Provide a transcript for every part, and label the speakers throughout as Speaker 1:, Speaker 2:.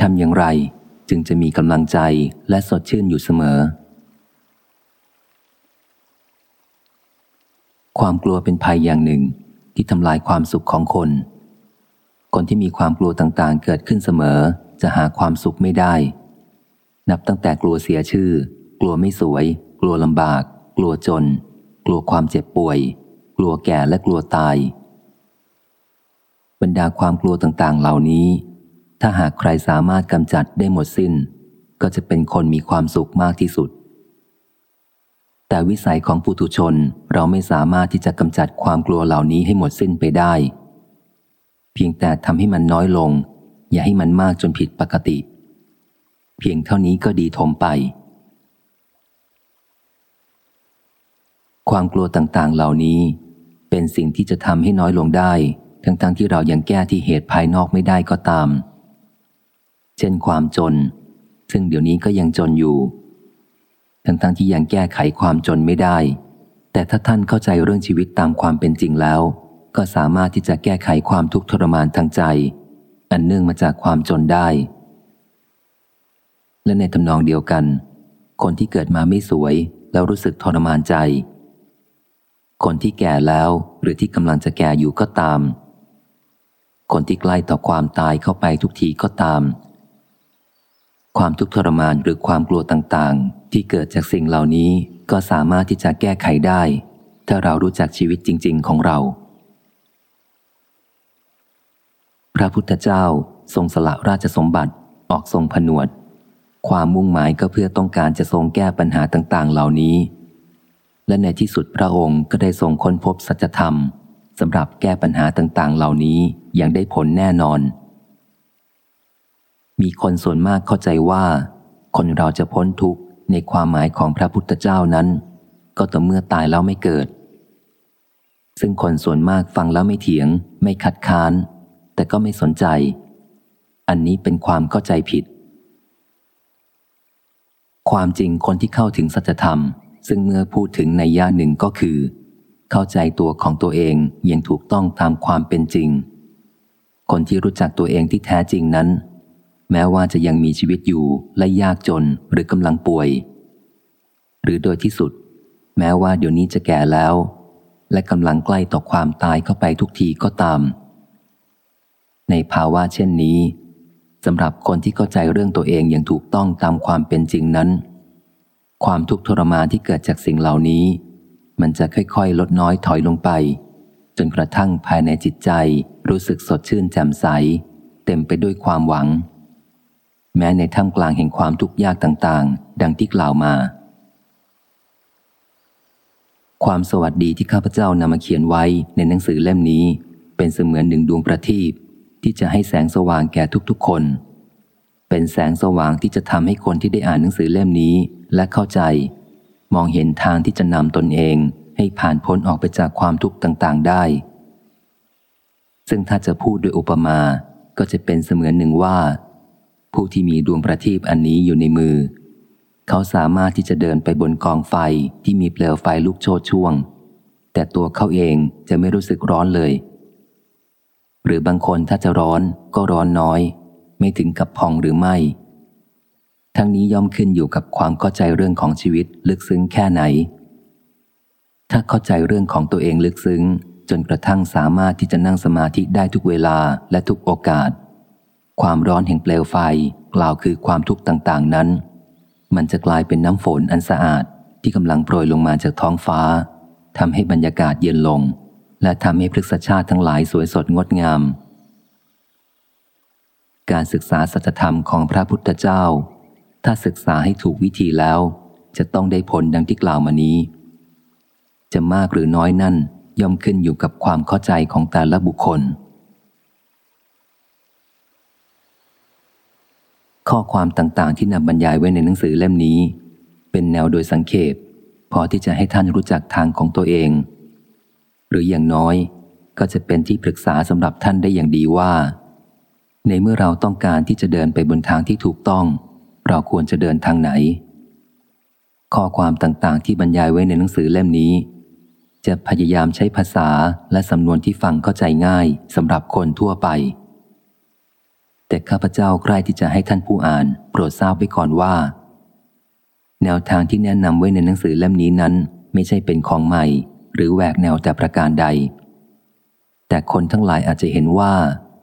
Speaker 1: ทำอย่างไรจึงจะมีกำลังใจและสดชื่นอยู่เสมอ ความกลัวเป็นภัยอย่างหนึ่งที่ทำลายความสุขของคน คนที่มีความกลัวต่างๆ เกิดขึ้นเสมอ จะหาความสุขไม่ได้ นับตั้งแต่กลัวเสียชื่อ กลัวไม่สวย กลัวลำบาก กลัวจน กลัวความเจ็บป่วย กลัวแก่และกลัวตาย บรรดาความกลัวต่างๆ เหล่านี้ ถ้าหากใครสามารถกำจัดได้หมดสิน้น ก็จะเป็นคนมีความสุขมากที่สุด แต่วิสัยของปุถุชนเราไม่สามารถที่จะกำจัดความกลัวเหล่านี้ให้หมดสิ้นไปได้ เพียงแต่ทำให้มันน้อยลง อย่าให้มันมากจนผิดปกติ เพียงเท่านี้ก็ดีทมไป ความกลัวต่างๆเหล่านี้ เป็นสิ่งที่จะทำให้น้อยลงได้ ทั้งๆทที่เรายังแก้ที่เหตุภายนอกไม่ได้ก็ตาม เช่นความจน ซึ่งเดี๋ยวนี้ก็ยังจนอยู่ ทั้งๆทที่ยังแก้ไขความจนไม่ได้ แต่ถ้าท่านเข้าใจเรื่องชีวิตตามความเป็นจริงแล้ว ก็สามารถที่จะแก้ไขความทุกข์ทรมานทางใจ อันเนื่องมาจากความจนได้ และในทำนองเดียวกัน คนที่เกิดมาไม่สวยแล้วรู้สึกทรมานใจ คนที่แก่แล้วหรือที่กำลังจะแก่อยู่ก็ตาม คนที่ใกล้ต่อความตายเข้าไปทุกทีก็ตาม ความทุกข์ทรมานหรือความกลัวต่างๆ ที่เกิดจากสิ่งเหล่านี้ก็สามารถที่จะแก้ไขได้ ถ้าเรารู้จักชีวิตจริง ๆ ของเรา พระพุทธเจ้าทรงสละราชสมบัติออกทรงผนวด ความมุ่งหมายก็เพื่อต้องการจะทรงแก้ปัญหาต่าง ๆ เหล่านี้ และในที่สุดพระองค์ก็ได้ทรงค้นพบสัจธรรมสำหรับแก้ปัญหาต่าง ๆ เหล่านี้อย่างได้ผลแน่นอน มีคนส่วนมากเข้าใจว่า คนเราจะพ้นทุกข์ในความหมายของพระพุทธเจ้านั้น ก็ต่อเมื่อตายแล้วไม่เกิด ซึ่งคนส่วนมากฟังแล้วไม่เถียง ไม่คัดค้าน แต่ก็ไม่สนใจ อันนี้เป็นความเข้าใจผิด ความจริงคนที่เข้าถึงสัจธรรม ซึ่งเมื่อพูดถึงในย่าหนึ่งก็คือ เข้าใจตัวของตัวเองอย่างถูกต้องตามความเป็นจริง คนที่รู้จักตัวเองที่แท้จริงนั้น แม้ว่าจะยังมีชีวิตอยู่และยากจนหรือกำลังป่วย หรือโดยที่สุด แม้ว่าเดี๋ยวนี้จะแก่แล้ว และกำลังใกล้ต่อความตายเข้าไปทุกทีก็ตาม ในภาวะเช่นนี้สำหรับคนที่เข้าใจเรื่องตัวเองอย่างถูกต้องตามความเป็นจริงนั้น ความทุกข์ทรมานที่เกิดจากสิ่งเหล่านี้ มันจะค่อยๆ ลดน้อยถอยลงไป จนกระทั่งภายในจิตใจรู้สึกสดชื่นแจ่มใส เต็มไปด้วยความหวัง แม้ในท่ามกลางแห่งความทุกข์ยากต่างๆ ดังที่กล่าวมา ความสวัสดีที่ข้าพเจ้านำมาเขียนไว้ในหนังสือเล่มนี้ เป็นเสมือนหนึ่งดวงประทีปที่จะให้แสงสว่างแก่ทุกๆคน เป็นแสงสว่างที่จะทำให้คนที่ได้อ่านหนังสือเล่มนี้และเข้าใจ มองเห็นทางที่จะนำตนเองให้ผ่านพ้นออกไปจากความทุกข์ต่างๆ ได้ ซึ่งถ้าจะพูดด้วยอุปมา ก็จะเป็นเสมือนหนึ่งว่า ผู้ที่มีดวงประทีปอันนี้อยู่ในมือ เขาสามารถที่จะเดินไปบนกองไฟที่มีเปลวไฟลุกโชนช่วง แต่ตัวเขาเองจะไม่รู้สึกร้อนเลย หรือบางคนถ้าจะร้อนก็ร้อนน้อย ไม่ถึงกับพองหรือไม่ ทั้งนี้ย่อมขึ้นอยู่กับความเข้าใจเรื่องของชีวิตลึกซึ้งแค่ไหน ถ้าเข้าใจเรื่องของตัวเองลึกซึ้ง จนกระทั่งสามารถที่จะนั่งสมาธิได้ทุกเวลาและทุกโอกาส ความร้อนแห่งเปลวไฟกล่าวคือความทุกข์ต่าง ๆ นั้น มันจะกลายเป็นน้ำฝนอันสะอาดที่กำลังโปรยลงมาจากท้องฟ้าทำให้บรรยากาศเย็นลง และทำให้พฤกษชาติทั้งหลายสวยสดงดงาม การศึกษาสัจธรรมของพระพุทธเจ้า ถ้าศึกษาให้ถูกวิธีแล้ว จะต้องได้ผลดังที่กล่าวมานี้ จะมากหรือน้อยนั่นย่อมขึ้นอยู่กับความเข้าใจของแต่ละบุคคล ข้อความต่างๆ ที่นำบรรยายไว้ในหนังสือเล่มนี้ เป็นแนวโดยสังเขปพอที่จะให้ท่านรู้จักทางของตัวเอง หรืออย่างน้อยก็จะเป็นที่ปรึกษาสำหรับท่านได้อย่างดีว่า ในเมื่อเราต้องการที่จะเดินไปบนทางที่ถูกต้อง เราควรจะเดินทางไหน ข้อความต่างๆ ที่บรรยายไว้ในหนังสือเล่มนี้ จะพยายามใช้ภาษาและสำนวนที่ฟังเข้าใจง่ายสำหรับคนทั่วไป แต่ข้าพเจ้าใคร่ที่จะให้ท่านผู้อ่าน โปรดทราบไว้ก่อนว่า แนวทางที่แนะนำไว้ในหนังสือเล่มนี้นั้น ไม่ใช่เป็นของใหม่ หรือแหวกแนวแต่ประการใด แต่คนทั้งหลายอาจจะเห็นว่า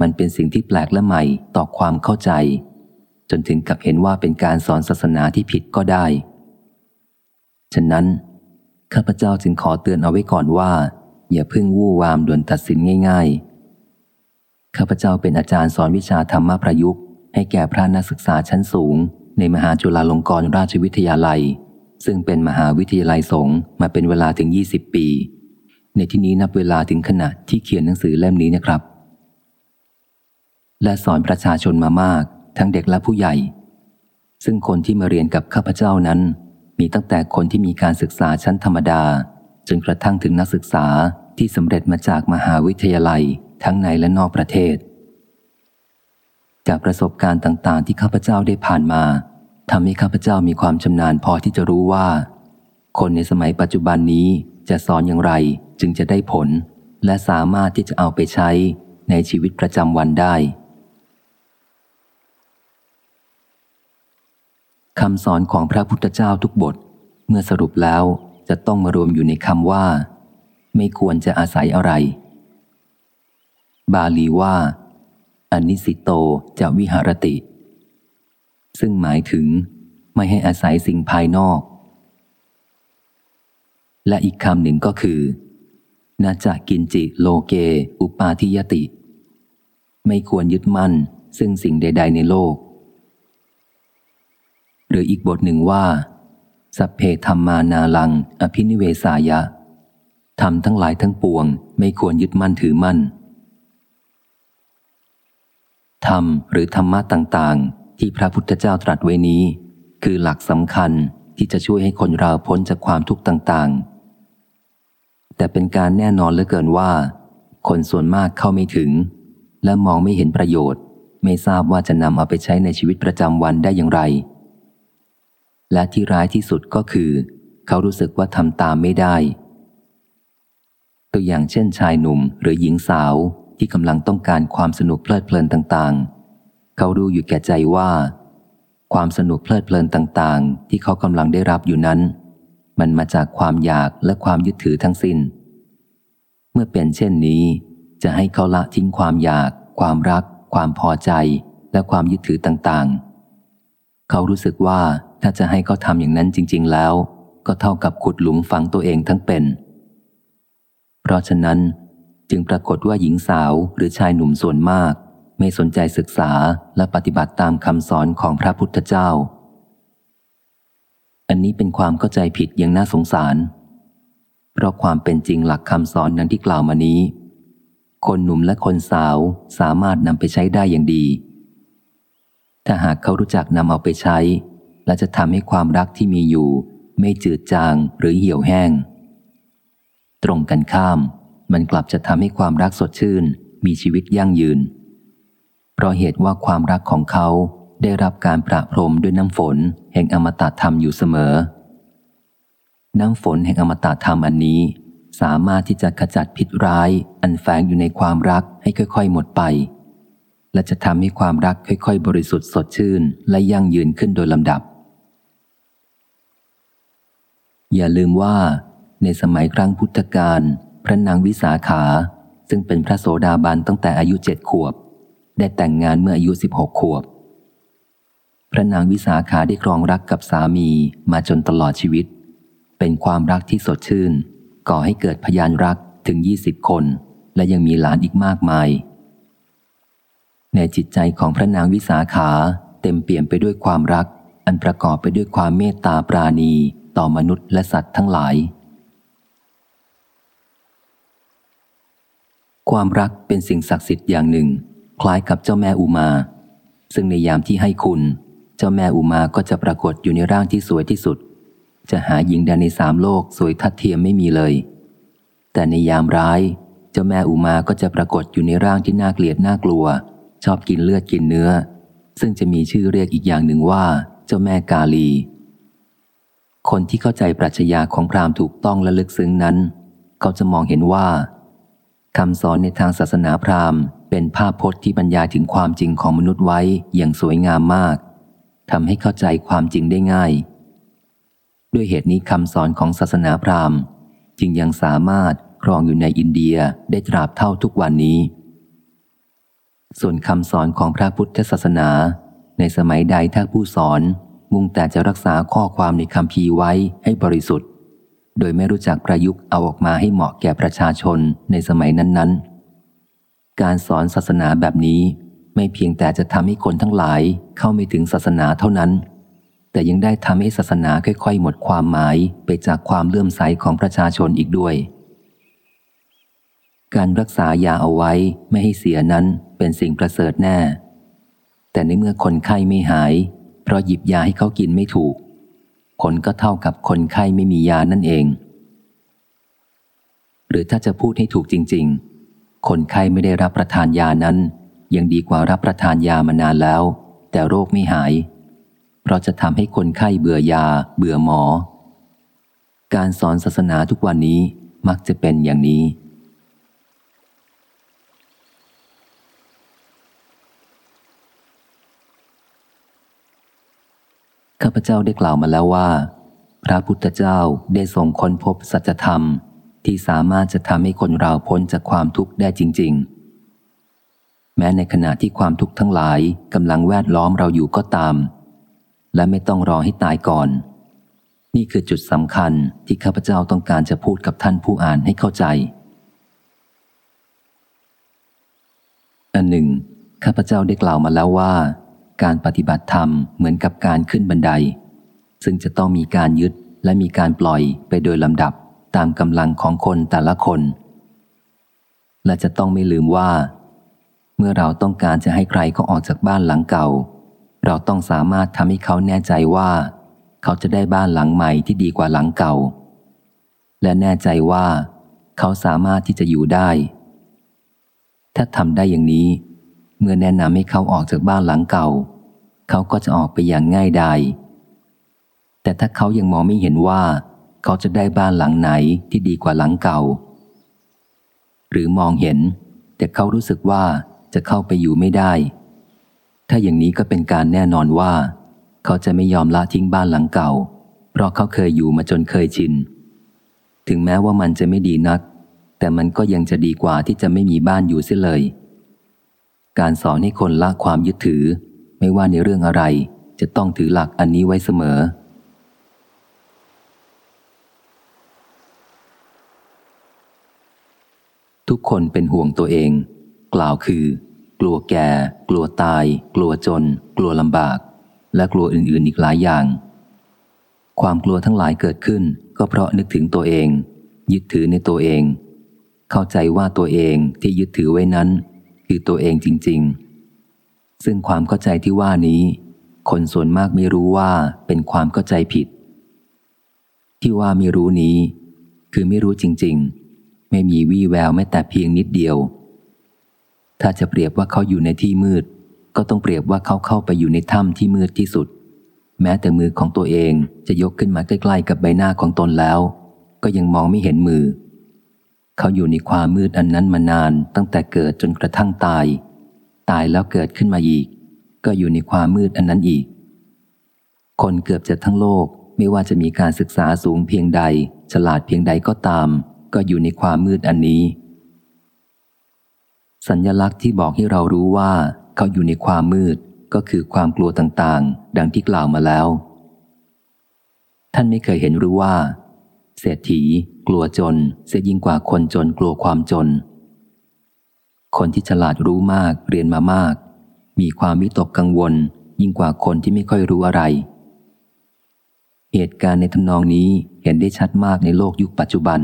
Speaker 1: มันเป็นสิ่งที่แปลกและใหม่ต่อความเข้าใจ จนถึงกับเห็นว่าเป็นการสอนศาสนาที่ผิดก็ได้ ฉะนั้นข้าพเจ้าจึงขอเตือนเอาไว้ก่อนว่า อย่าพึ่งวู่วามด่วนตัดสินง่าย ๆ ข้าพเจ้าเป็นอาจารย์สอนวิชาธรรมประยุกต์ ให้แก่พระนักศึกษาชั้นสูง ในมหาจุฬาลงกรณราชวิทยาลัย ซึ่งเป็นมหาวิทยาลัยสงฆ์มาเป็นเวลาถึง 20 ปี ในที่นี้นับเวลาถึงขณะที่เขียนหนังสือเล่มนี้นะครับ และสอนประชาชนมามาก ทั้งเด็กและผู้ใหญ่ ซึ่งคนที่มาเรียนกับข้าพเจ้านั้น มีตั้งแต่คนที่มีการศึกษาชั้นธรรมดา จนกระทั่งถึงนักศึกษาที่สำเร็จมาจากมหาวิทยาลัย ทั้งในและนอกประเทศ จากประสบการณ์ต่าง ๆ ที่ข้าพเจ้าได้ผ่านมาทำให้ข้าพเจ้ามีความชำนาญพอที่จะรู้ว่า คนในสมัยปัจจุบันนี้จะสอนอย่างไรจึงจะได้ผล และสามารถที่จะเอาไปใช้ในชีวิตประจำวันได้คำสอนของพระพุทธเจ้าทุกบท เมื่อสรุปแล้วจะต้องมารวมอยู่ในคำว่า ไม่ควรจะอาศัยอะไร บาลีว่าอนิสิโตจะวิหารติ ซึ่งหมายถึงไม่ให้อาศัยสิ่งภายนอก และอีกคำหนึ่งก็คือนาจะกินจิโลเก อุปาทิยติ ไม่ควรยึดมั่นซึ่งสิ่งใด ๆ ในโลก หรืออีกบทหนึ่งว่า สัพเพธรรมานาลัง อภินิเวสายะทำทั้งหลายทั้งปวง ไม่ควรยึดมั่นถือมั่น ธรรมหรือธรรมะต่างๆ ที่พระพุทธเจ้าตรัสไว้นี้ คือหลักสำคัญที่จะช่วยให้คนเราพ้นจากความทุกข์ต่างๆ แต่เป็นการแน่นอนเหลือเกินว่า คนส่วนมากเข้าไม่ถึง และมองไม่เห็นประโยชน์ ไม่ทราบว่าจะนำเอาไปใช้ในชีวิตประจำวันได้อย่างไร และที่ร้ายที่สุดก็คือ เขารู้สึกว่าทำตามไม่ได้ ตัวอย่างเช่นชายหนุ่มหรือหญิงสาว ที่กำลังต้องการความสนุกเพลิดเพลินต่างๆ เขารู้อยู่แก่ใจว่า ความสนุกเพลิดเพลินต่างๆ ที่เขากำลังได้รับอยู่นั้น มันมาจากความอยากและความยึดถือทั้งสิน้น เมื่อเป็นเช่นนี้ จะให้เขาละทิ้งความอยาก ความรัก ความพอใจ และความยึดถือต่างๆ เขารู้สึกว่าถ้าจะให้เขาทำอย่างนั้นจริง ๆ แล้ว ก็เท่ากับขุดหลุมฝังตัวเองทั้งเป็น เพราะฉะนั้น จึงปรากฏว่าหญิงสาวหรือชายหนุ่มส่วนมาก ไม่สนใจศึกษาและปฏิบัติตามคำสอนของพระพุทธเจ้า อันนี้เป็นความเข้าใจผิดอย่างน่าสงสาร เพราะความเป็นจริงหลักคำสอนนั้นที่กล่าวมานี้ คนหนุ่มและคนสาวสามารถนำไปใช้ได้อย่างดี ถ้าหากเขารู้จักนำเอาไปใช้ และจะทำให้ความรักที่มีอยู่ ไม่จืดจางหรือเหี่ยวแห้ง ตรงกันข้าม มันกลับจะทำให้ความรักสดชื่น มีชีวิตยั่งยืน เพราะเหตุว่าความรักของเขาได้รับการประพรมด้วยน้ำฝน แห่งอมตะธรรมอยู่เสมอ น้ำฝนแห่งอมตะธรรมอันนี้ สามารถที่จะขจัดพิษร้าย อันแฝงอยู่ในความรักให้ค่อยๆ หมดไป และจะทำให้ความรักค่อยๆ บริสุทธิ์สดชื่น และยั่งยืนขึ้นโดยลำดับ อย่าลืมว่า ในสมัยครั้งพุทธกาล พระนางวิสาขา ซึ่งเป็นพระโสดาบันตั้งแต่อายุเจ็ดขวบ ได้แต่งงานเมื่ออายุสิบหกขวบ พระนางวิสาขาได้ครองรักกับสามีมาจนตลอดชีวิต เป็นความรักที่สดชื่น ก่อให้เกิดพยานรักถึงยี่สิบคน และยังมีหลานอีกมากมาย ในจิตใจของพระนางวิสาขาเต็มเปี่ยมไปด้วยความรัก อันประกอบไปด้วยความเมตตาปราณี ต่อมนุษย์และสัตว์ทั้งหลาย ความรักเป็นสิ่งศักดิ์สิทธิ์อย่างหนึ่ง คล้ายกับเจ้าแม่อุมา ซึ่งในยามที่ให้คุณ เจ้าแม่อุมาก็จะปรากฏอยู่ในร่างที่สวยที่สุด จะหาหญิงใดในสามโลกสวยทัดเทียมไม่มีเลย แต่ในยามร้าย เจ้าแม่อุมาก็จะปรากฏอยู่ในร่างที่น่าเกลียดน่ากลัว ชอบกินเลือดกินเนื้อ ซึ่งจะมีชื่อเรียกอีกอย่างหนึ่งว่า เจ้าแม่กาลี คนที่เข้าใจปรัชญาของพราหมณ์ถูกต้องและลึกซึ้งนั้น เขาจะมองเห็นว่า คำสอนในทางศาสนาพราหมณ์ เป็นภาพพจน์ที่บรรยายถึงความจริงของมนุษย์ไว้อย่างสวยงามมากทำให้เข้าใจความจริงได้ง่าย ด้วยเหตุนี้คำสอนของศาสนาพราหมณ์ จึงยังสามารถครองอยู่ในอินเดียได้ตราบเท่าทุกวันนี้ ส่วนคำสอนของพระพุทธศาสนา ในสมัยใดถ้าผู้สอนมุ่งแต่จะรักษาข้อความในคำพีไว้ให้บริสุทธิ์ โดยไม่รู้จักประยุกต์เอาออกมาให้เหมาะแก่ประชาชนในสมัยนั้น ๆ การสอนศาสนาแบบนี้ไม่เพียงแต่จะทำให้คนทั้งหลายเข้าไม่ถึงศาสนาเท่านั้น แต่ยังได้ทำให้ศาสนาค่อยๆ หมดความหมายไปจากความเลื่อมใสของประชาชนอีกด้วย การรักษายาเอาไว้ไม่ให้เสียนั้นเป็นสิ่งประเสริฐแน่ แต่ในเมื่อคนไข้ไม่หาย เพราะหยิบยาให้เขากินไม่ถูก ลก็เท่ากับคนไข้ไม่มียานั่นเอง หรือถ้าจะพูดให้ถูกจริง ๆ คนไข้ไม่ได้รับประทานยานั้น ยังดีกว่ารับประทานยามานานแล้ว แต่โรคไม่หาย เพราะจะทำให้คนไข้เบื่อยา เบื่อหมอ การสอนศาสนาทุกวันนี้มักจะเป็นอย่างนี้ ข้าพเจ้าได้กล่าวมาแล้วว่า พระพุทธเจ้าได้ทรงค้นพบสัจธรรมที่สามารถจะทำให้คนเราพ้นจากความทุกข์ได้จริง ๆ แม้ในขณะที่ความทุกข์ทั้งหลายกำลังแวดล้อมเราอยู่ก็ตาม และไม่ต้องรอให้ตายก่อน นี่คือจุดสำคัญที่ข้าพเจ้าต้องการจะพูดกับท่านผู้อ่านให้เข้าใจ อันหนึ่งข้าพเจ้าได้กล่าวมาแล้วว่า การปฏิบัติธรรมเหมือนกับการขึ้นบันได ซึ่งจะต้องมีการยึดและมีการปล่อยไปโดยลำดับตามกำลังของคนแต่ละคน และจะต้องไม่ลืมว่า เมื่อเราต้องการจะให้ใครเขาออกจากบ้านหลังเก่า เราต้องสามารถทำให้เขาแน่ใจว่า เขาจะได้บ้านหลังใหม่ที่ดีกว่าหลังเก่า และแน่ใจว่า เขาสามารถที่จะอยู่ได้ ถ้าทำได้อย่างนี้ มื่อแนะนำให้เขาออกจากบ้านหลังเก่า เขาก็จะออกไปอย่างง่ายดายแต่ถ้าเขายังมองไม่เห็นว่า เขาจะได้บ้านหลังไหนที่ดีกว่าหลังเก่า หรือมองเห็น แต่เขารู้สึกว่าจะเข้าไปอยู่ไม่ได้ ถ้าอย่างนี้ก็เป็นการแน่นอนว่า เขาจะไม่ยอมละทิ้งบ้านหลังเก่า เพราะเขาเคยอยู่มาจนเคยชิน ถึงแม้ว่ามันจะไม่ดีนัก แต่มันก็ยังจะดีกว่าที่จะไม่มีบ้านอยู่เสียเลย การสอนให้คนละความยึดถือ ไม่ว่าในเรื่องอะไร จะต้องถือหลักอันนี้ไว้เสมอ ทุกคนเป็นห่วงตัวเอง กล่าวคือ กลัวแก่ กลัวตาย กลัวจน กลัวลำบาก และกลัวอื่นๆอีกหลายอย่าง ความกลัวทั้งหลายเกิดขึ้น ก็เพราะนึกถึงตัวเอง ยึดถือในตัวเอง เข้าใจว่าตัวเองที่ยึดถือไว้นั้น คือตัวเองจริง ๆ ซึ่งความเข้าใจที่ว่านี้ คนส่วนมากไม่รู้ว่าเป็นความเข้าใจผิด ที่ว่าไม่รู้นี้ คือไม่รู้จริง ๆ ไม่มีวี่แววแม้แต่เพียงนิดเดียว ถ้าจะเปรียบว่าเขาอยู่ในที่มืด ก็ต้องเปรียบว่าเขาเข้าไปอยู่ในถ้ำที่มืดที่สุด แม้แต่มือของตัวเองจะยกขึ้นมาใกล้ๆกับใบหน้าของตนแล้ว ก็ยังมองไม่เห็นมือเขาอยู่ในความมืดอันนั้นมานานตั้งแต่เกิดจนกระทั่งตาย ตายแล้วเกิดขึ้นมาอีก ก็อยู่ในความมืดอันนั้นอีก คนเกือบจะทั้งโลกไม่ว่าจะมีการศึกษาสูงเพียงใด ฉลาดเพียงใดก็ตาม ก็อยู่ในความมืดอันนี้ สัญญลักษณ์ที่บอกให้เรารู้ว่า เขาอยู่ในความมืดก็คือความกลัวต่างๆ ดังที่กล่าวมาแล้ว ท่านไม่เคยเห็นรู้ว่า เศรษฐี กลัวจนเสียยิ่งกว่าคนจนกลัวความจน คนที่ฉลาดรู้มากเรียนมามาก มีความวิตกกังวล ยิ่งกว่าคนที่ไม่ค่อยรู้อะไร เหตุการณ์ในทำนองนี้เห็นได้ชัดมากในโลกยุคปัจจุบัน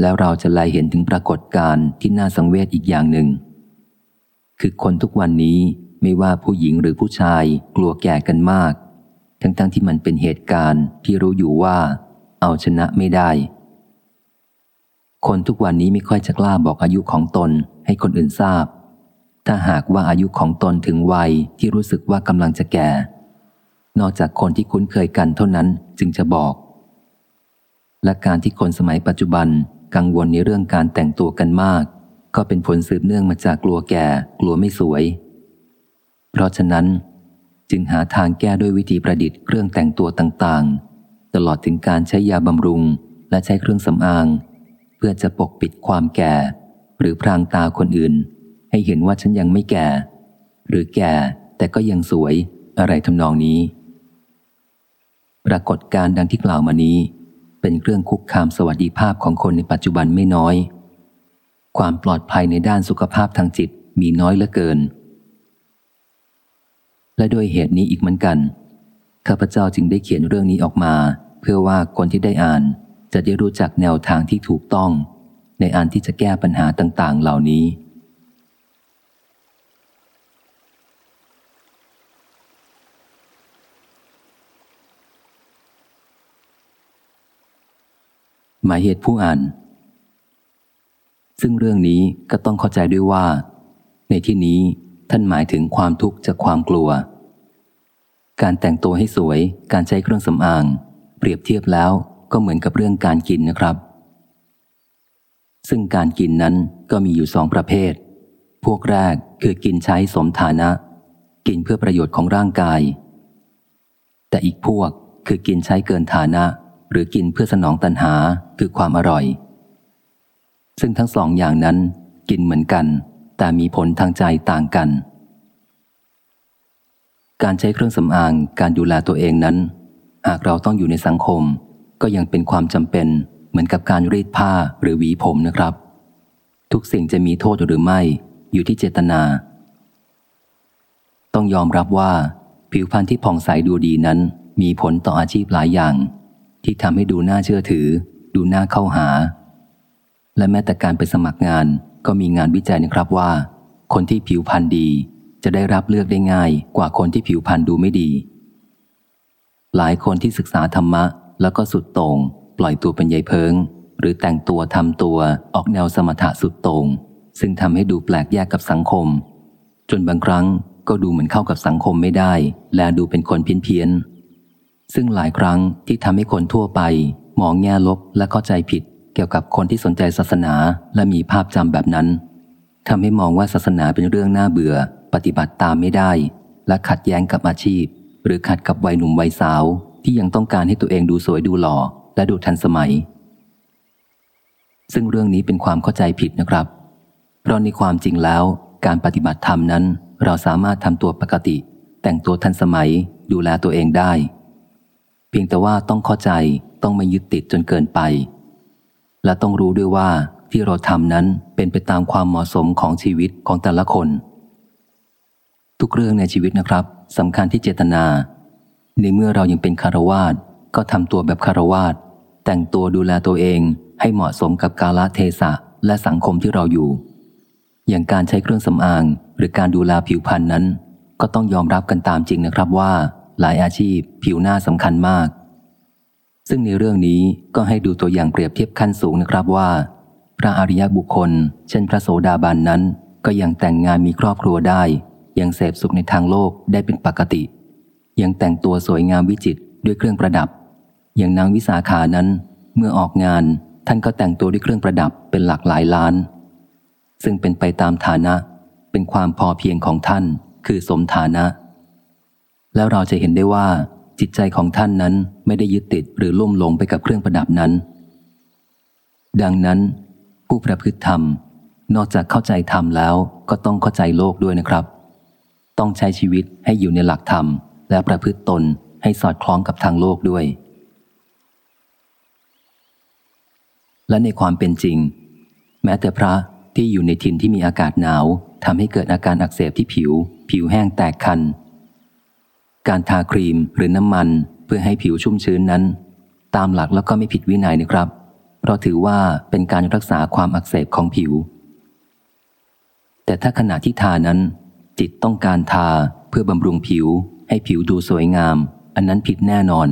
Speaker 1: แล้วเราจะไล่เห็นถึงปรากฏการณ์ที่น่าสังเวชอีกอย่างหนึ่ง คือคนทุกวันนี้ไม่ว่าผู้หญิงหรือผู้ชายกลัวแก่กันมาก ทั้งๆทที่มันเป็นเหตุการณ์ที่รู้อยู่ว่า เอาชนะไม่ได้ คนทุกวันนี้ไม่ค่อยจะกล้าบอกอายุของตนให้คนอื่นทราบ ถ้าหากว่าอายุของตนถึงวัยที่รู้สึกว่ากำลังจะแก่ นอกจากคนที่คุ้นเคยกันเท่านั้นจึงจะบอก และการที่คนสมัยปัจจุบันกังวลในเรื่องการแต่งตัวกันมาก ก็เป็นผลสืบเนื่องมาจากกลัวแก่ กลัวไม่สวย เพราะฉะนั้นจึงหาทางแก้ด้วยวิธีประดิษฐ์เครื่องแต่งตัวต่างๆ ตลอดถึงการใช้ยาบำรุงและใช้เครื่องสำอาง เพื่อจะปกปิดความแก่ หรือพรางตาคนอื่น ให้เห็นว่าฉันยังไม่แก่ หรือแก่แต่ก็ยังสวยอะไรทำนองนี้ ปรากฏการดังที่กล่าวมานี้ เป็นเครื่องคุกคามสวัสดิภาพของคนในปัจจุบันไม่น้อย ความปลอดภัยในด้านสุขภาพทางจิตมีน้อยเหลือเกิน และด้วยเหตุนี้อีกเหมือนกัน ข้าพเจ้าจึงได้เขียนเรื่องนี้ออกมา เพื่อว่าคนที่ได้อ่านจะได้รู้จักแนวทางที่ถูกต้อง ในอันที่จะแก้ปัญหาต่าง ๆ เหล่านี้ หมายเหตุผู้อ่าน ซึ่งเรื่องนี้ก็ต้องเข้าใจด้วยว่า ในที่นี้ท่านหมายถึงความทุกข์จากความกลัว การแต่งตัวให้สวย การใช้เครื่องสำอาง เปรียบเทียบแล้วก็เหมือนกับเรื่องการกินนะครับ ซึ่งการกินนั้นก็มีอยู่สองประเภท พวกแรกคือกินใช้สมฐานะ กินเพื่อประโยชน์ของร่างกาย แต่อีกพวกคือกินใช้เกินฐานะ หรือกินเพื่อสนองตัณหาคือความอร่อย ซึ่งทั้งสองอย่างนั้นกินเหมือนกัน แต่มีผลทางใจต่างกัน การใช้เครื่องสำอางการดูแลตัวเองนั้น หากเราต้องอยู่ในสังคม ก็ยังเป็นความจำเป็น เหมือนกับการรีดผ้าหรือหวีผมนะครับ ทุกสิ่งจะมีโทษหรือไม่อยู่ที่เจตนา ต้องยอมรับว่า ผิวพรรณที่ผ่องใสดูดีนั้น มีผลต่ออาชีพหลายอย่าง ที่ทำให้ดูน่าเชื่อถือ ดูน่าเข้าหา และแม้แต่การไปสมัครงานก็มีงานวิจัยนะครับว่า คนที่ผิวพรรณดี จะได้รับเลือกได้ง่ายกว่าคนที่ผิวพรรณดูไม่ดี หลายคนที่ศึกษาธรรมะ แล้วก็สุดโต่งปล่อยตัวเป็นใยเพิง หรือแต่งตัวทำตัวออกแนวสมถะสุดโต่งซึ่งทำให้ดูแปลกแยกกับสังคม จนบางครั้งก็ดูเหมือนเข้ากับสังคมไม่ได้ และดูเป็นคนเพี้ยนเพียนซึ่งหลายครั้งที่ทำให้คนทั่วไปมองแง่ลบและเข้าใจผิด เกี่ยวกับคนที่สนใจศาสนาและมีภาพจำแบบนั้นทำให้มองว่าศาสนาเป็นเรื่องน่าเบื่อ ปฏิบัติตามไม่ได้ และขัดแย้งกับอาชีพ หรือขัดกับวัยหนุ่มวัยสาว ที่ยังต้องการให้ตัวเองดูสวยดูหล่อ และดูทันสมัย ซึ่งเรื่องนี้เป็นความเข้าใจผิดนะครับ เพราะในความจริงแล้วการปฏิบัติธรรมนั้น เราสามารถทำตัวปกติ แต่งตัวทันสมัย ดูแลตัวเองได้ เพียงแต่ว่าต้องเข้าใจต้องไม่ยึดติดจนเกินไป และต้องรู้ด้วยว่าที่เราทำนั้นเป็นไปตามความเหมาะสมของชีวิตของแต่ละคน ทุกเรื่องในชีวิตนะครับสำคัญที่เจตนา ในเมื่อเรายังเป็นคารวาสก็ทำตัวแบบคารวาสแต่งตัวดูแลตัวเองให้เหมาะสมกับกาลเทศะและสังคมที่เราอยู่ อย่างการใช้เครื่องสำอาง หรือการดูแลผิวพรรณนั้น ก็ต้องยอมรับกันตามจริงนะครับว่า หลายอาชีพผิวหน้าสำคัญมาก ซึ่งในเรื่องนี้ก็ให้ดูตัวอย่างเปรียบเทียบขั้นสูงนะครับว่า พระอริยบุคคล เช่นพระโสดาบันนั้น ก็ยังแต่งงานมีครอบครัวได้ ยังเสพสุขในทางโลกได้เป็นปกติ ยังแต่งตัวสวยงามวิจิตด้วยเครื่องประดับ อย่างนางวิสาขานั้น เมื่อออกงานท่านก็แต่งตัวด้วยเครื่องประดับเป็นหลักหลายล้าน ซึ่งเป็นไปตามฐานะ เป็นความพอเพียงของท่าน คือสมฐานะ แล้วเราจะเห็นได้ว่า จิตใจของท่านนั้นไม่ได้ยึดติดหรือลุ่มหลงไปกับเครื่องประดับนั้น ดังนั้น ผู้ประพฤติธรรม นอกจากเข้าใจธรรมแล้วก็ต้องเข้าใจโลกด้วยนะครับ ต้องใช้ชีวิตให้อยู่ในหลักธรรม และประพฤติตนให้สอดคล้องกับทางโลกด้วย และในความเป็นจริง แม้แต่พระที่อยู่ในถิ่นที่มีอากาศหนาวทำให้เกิดอาการอักเสบที่ผิว ผิวแห้งแตกคัน การทาครีมหรือน้ำมันเพื่อให้ผิวชุ่มชื้นนั้น ตามหลักแล้วก็ไม่ผิดวินัยนะครับ เพราะถือว่าเป็นการรักษาความอักเสบของผิว แต่ถ้าขณะที่ทานั้น จิตต้องการทาเพื่อบำรุงผิว ให้ผิวดูสวยงาม อันนั้นผิดแน่นอน